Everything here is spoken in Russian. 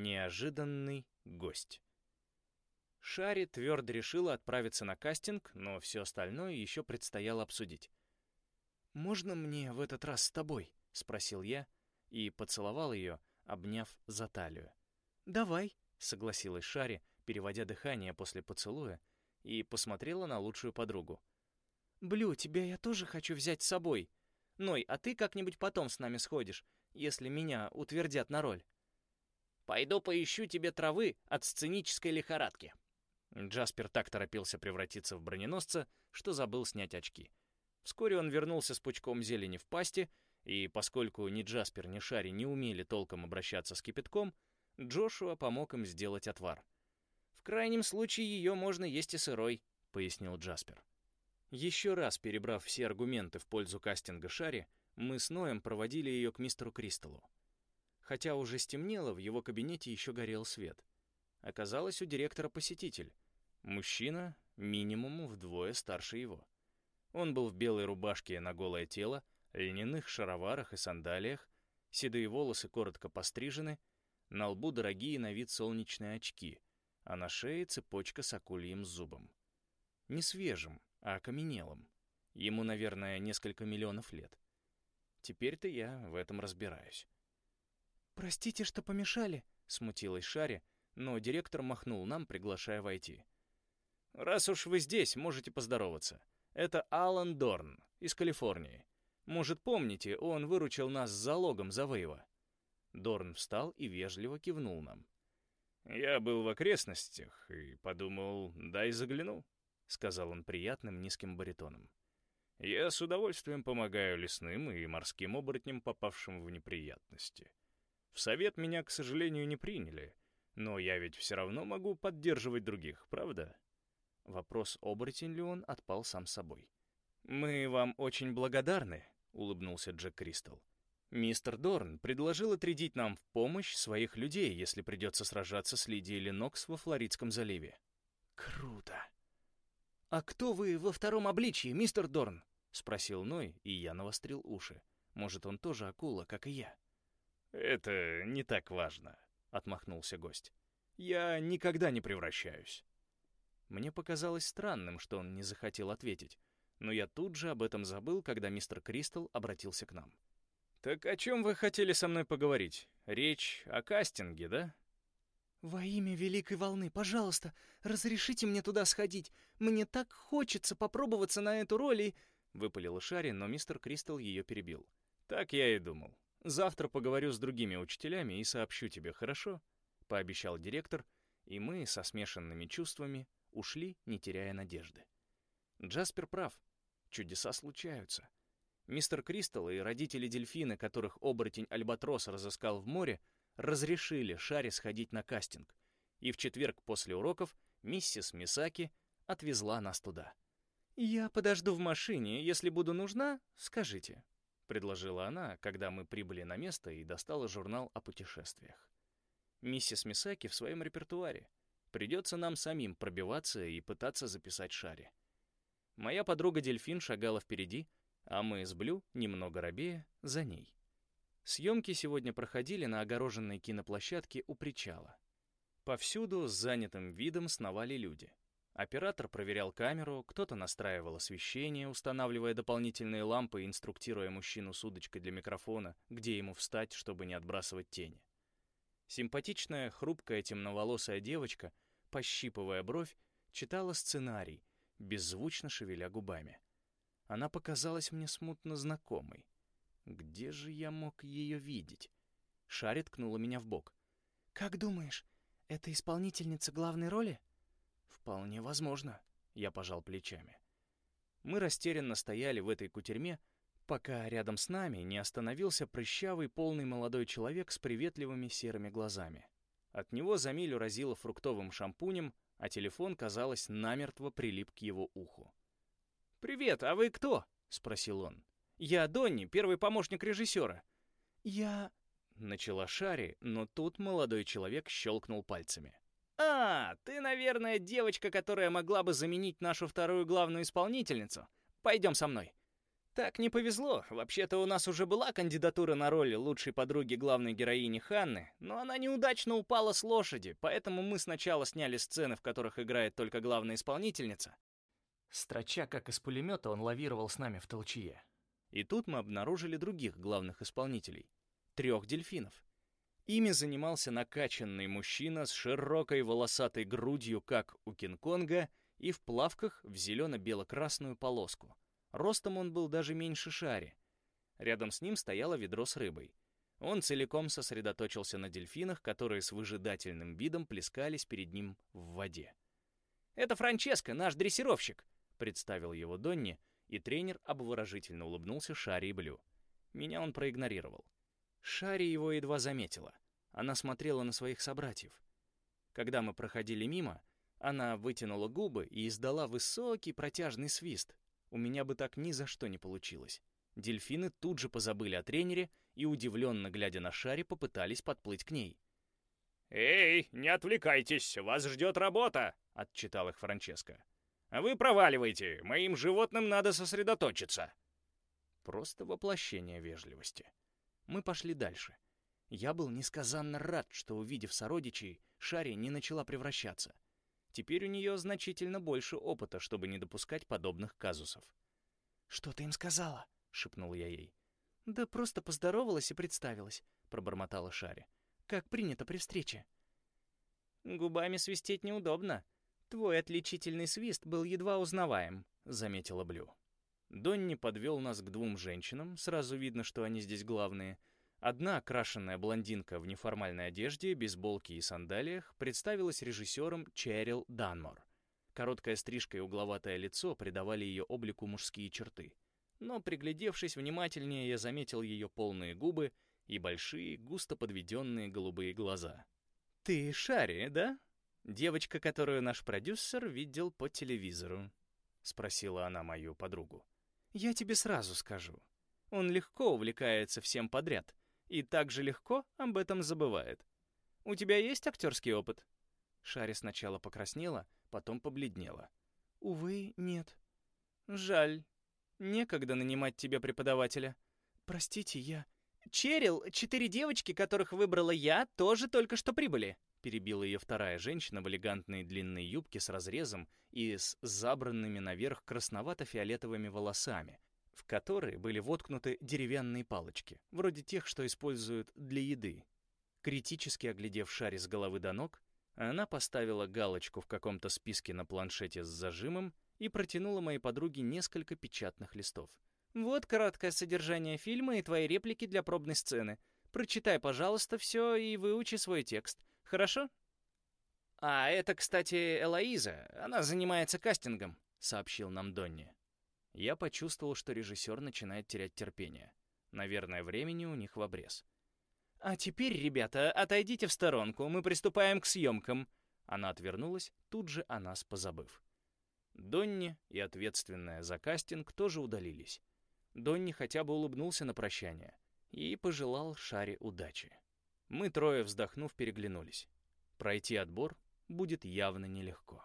Неожиданный гость. Шари твердо решила отправиться на кастинг, но все остальное еще предстояло обсудить. «Можно мне в этот раз с тобой?» — спросил я и поцеловал ее, обняв за талию. «Давай», — согласилась Шари, переводя дыхание после поцелуя, и посмотрела на лучшую подругу. «Блю, тебя я тоже хочу взять с собой. Ной, а ты как-нибудь потом с нами сходишь, если меня утвердят на роль». «Пойду поищу тебе травы от сценической лихорадки». Джаспер так торопился превратиться в броненосца, что забыл снять очки. Вскоре он вернулся с пучком зелени в пасти, и поскольку ни Джаспер, ни Шари не умели толком обращаться с кипятком, Джошуа помог им сделать отвар. «В крайнем случае ее можно есть и сырой», — пояснил Джаспер. Еще раз перебрав все аргументы в пользу кастинга Шари, мы с Ноем проводили ее к мистеру Кристаллу. Хотя уже стемнело, в его кабинете еще горел свет. Оказалось, у директора посетитель. Мужчина, минимум вдвое старше его. Он был в белой рубашке на голое тело, льняных шароварах и сандалиях, седые волосы коротко пострижены, на лбу дорогие на вид солнечные очки, а на шее цепочка с акульим зубом. Не свежим, а окаменелым. Ему, наверное, несколько миллионов лет. Теперь-то я в этом разбираюсь. «Простите, что помешали», — смутилась Шари, но директор махнул нам, приглашая войти. «Раз уж вы здесь, можете поздороваться. Это Алан Дорн из Калифорнии. Может, помните, он выручил нас с залогом за Вейва?» Дорн встал и вежливо кивнул нам. «Я был в окрестностях и подумал, дай загляну», — сказал он приятным низким баритоном. «Я с удовольствием помогаю лесным и морским оборотням, попавшим в неприятности. В совет меня, к сожалению, не приняли, но я ведь все равно могу поддерживать других, правда?» Вопрос, оборотень ли он, отпал сам собой. «Мы вам очень благодарны», — улыбнулся Джек Кристал. «Мистер Дорн предложил отрядить нам в помощь своих людей, если придется сражаться с Лидией Ленокс во Флоридском заливе». «Круто!» «А кто вы во втором обличии, мистер Дорн?» — спросил Ной, и я навострил уши. Может, он тоже акула, как и я. «Это не так важно», — отмахнулся гость. «Я никогда не превращаюсь». Мне показалось странным, что он не захотел ответить, но я тут же об этом забыл, когда мистер Кристал обратился к нам. «Так о чем вы хотели со мной поговорить? Речь о кастинге, да?» «Во имя Великой Волны, пожалуйста, разрешите мне туда сходить. Мне так хочется попробоваться на эту роль и...» Выпалила Шари, но мистер Кристал ее перебил. «Так я и думал. Завтра поговорю с другими учителями и сообщу тебе, хорошо?» Пообещал директор, и мы со смешанными чувствами ушли, не теряя надежды. Джаспер прав. Чудеса случаются. Мистер Кристалл и родители дельфина, которых оборотень Альбатрос разыскал в море, разрешили Шаре сходить на кастинг, и в четверг после уроков миссис Мисаки отвезла нас туда. «Я подожду в машине, если буду нужна, скажите», — предложила она, когда мы прибыли на место и достала журнал о путешествиях. Миссис Мисаки в своем репертуаре. Придется нам самим пробиваться и пытаться записать Шаре. Моя подруга-дельфин шагала впереди, а мы с Блю, немного робея, за ней. Съемки сегодня проходили на огороженной киноплощадке у причала. Повсюду с занятым видом сновали люди. Оператор проверял камеру, кто-то настраивал освещение, устанавливая дополнительные лампы и инструктируя мужчину с удочкой для микрофона, где ему встать, чтобы не отбрасывать тени. Симпатичная, хрупкая, темноволосая девочка, пощипывая бровь, читала сценарий, беззвучно шевеля губами. Она показалась мне смутно знакомой. Где же я мог ее видеть? Шарри ткнула меня в бок. «Как думаешь, это исполнительница главной роли?» «Вполне возможно», — я пожал плечами. Мы растерянно стояли в этой кутерьме, пока рядом с нами не остановился прыщавый полный молодой человек с приветливыми серыми глазами. От него за милю разило фруктовым шампунем, а телефон, казалось, намертво прилип к его уху. «Привет, а вы кто?» — спросил он. «Я Донни, первый помощник режиссера». «Я...» — начала Шари, но тут молодой человек щелкнул пальцами. «А, ты, наверное, девочка, которая могла бы заменить нашу вторую главную исполнительницу. Пойдем со мной». Так не повезло. Вообще-то у нас уже была кандидатура на роль лучшей подруги главной героини Ханны, но она неудачно упала с лошади, поэтому мы сначала сняли сцены, в которых играет только главная исполнительница. Строча как из пулемета, он лавировал с нами в толчье. И тут мы обнаружили других главных исполнителей. Трех дельфинов. Ими занимался накачанный мужчина с широкой волосатой грудью, как у Кинг-Конга, и в плавках в зелено-бело-красную полоску. Ростом он был даже меньше Шари. Рядом с ним стояло ведро с рыбой. Он целиком сосредоточился на дельфинах, которые с выжидательным видом плескались перед ним в воде. «Это Франческо, наш дрессировщик», — представил его Донни, и тренер обворожительно улыбнулся Шари и Блю. Меня он проигнорировал. Шари его едва заметила. Она смотрела на своих собратьев. Когда мы проходили мимо, она вытянула губы и издала высокий протяжный свист, у меня бы так ни за что не получилось. Дельфины тут же позабыли о тренере и, удивленно глядя на шаре, попытались подплыть к ней. «Эй, не отвлекайтесь, вас ждет работа!» — отчитал их Франческо. «А вы проваливайте, моим животным надо сосредоточиться!» Просто воплощение вежливости. Мы пошли дальше. Я был несказанно рад, что, увидев сородичей, Шари не начала превращаться — Теперь у нее значительно больше опыта, чтобы не допускать подобных казусов. «Что ты им сказала?» — шепнул я ей. «Да просто поздоровалась и представилась», — пробормотала Шари. «Как принято при встрече». «Губами свистеть неудобно. Твой отличительный свист был едва узнаваем», — заметила Блю. Донни подвел нас к двум женщинам, сразу видно, что они здесь главные, Одна окрашенная блондинка в неформальной одежде, бейсболке и сандалиях представилась режиссером Черил Данмор. Короткая стрижка и угловатое лицо придавали ее облику мужские черты. Но, приглядевшись внимательнее, я заметил ее полные губы и большие, густо подведенные голубые глаза. «Ты Шари, да? Девочка, которую наш продюсер видел по телевизору?» — спросила она мою подругу. «Я тебе сразу скажу. Он легко увлекается всем подряд, и так же легко об этом забывает. У тебя есть актерский опыт?» Шари сначала покраснела, потом побледнела. «Увы, нет». «Жаль. Некогда нанимать тебе преподавателя. Простите, я...» «Черил, четыре девочки, которых выбрала я, тоже только что прибыли», перебила ее вторая женщина в элегантной длинной юбке с разрезом и с забранными наверх красновато-фиолетовыми волосами, в которые были воткнуты деревянные палочки, вроде тех, что используют для еды. Критически оглядев шаре с головы до ног, она поставила галочку в каком-то списке на планшете с зажимом и протянула моей подруге несколько печатных листов. «Вот краткое содержание фильма и твои реплики для пробной сцены. Прочитай, пожалуйста, все и выучи свой текст. Хорошо?» «А это, кстати, Элоиза. Она занимается кастингом», — сообщил нам Донни. Я почувствовал, что режиссер начинает терять терпение. Наверное, времени у них в обрез. «А теперь, ребята, отойдите в сторонку, мы приступаем к съемкам». Она отвернулась, тут же о нас позабыв. Донни и ответственная за кастинг тоже удалились. Донни хотя бы улыбнулся на прощание и пожелал Шаре удачи. Мы трое, вздохнув, переглянулись. Пройти отбор будет явно нелегко.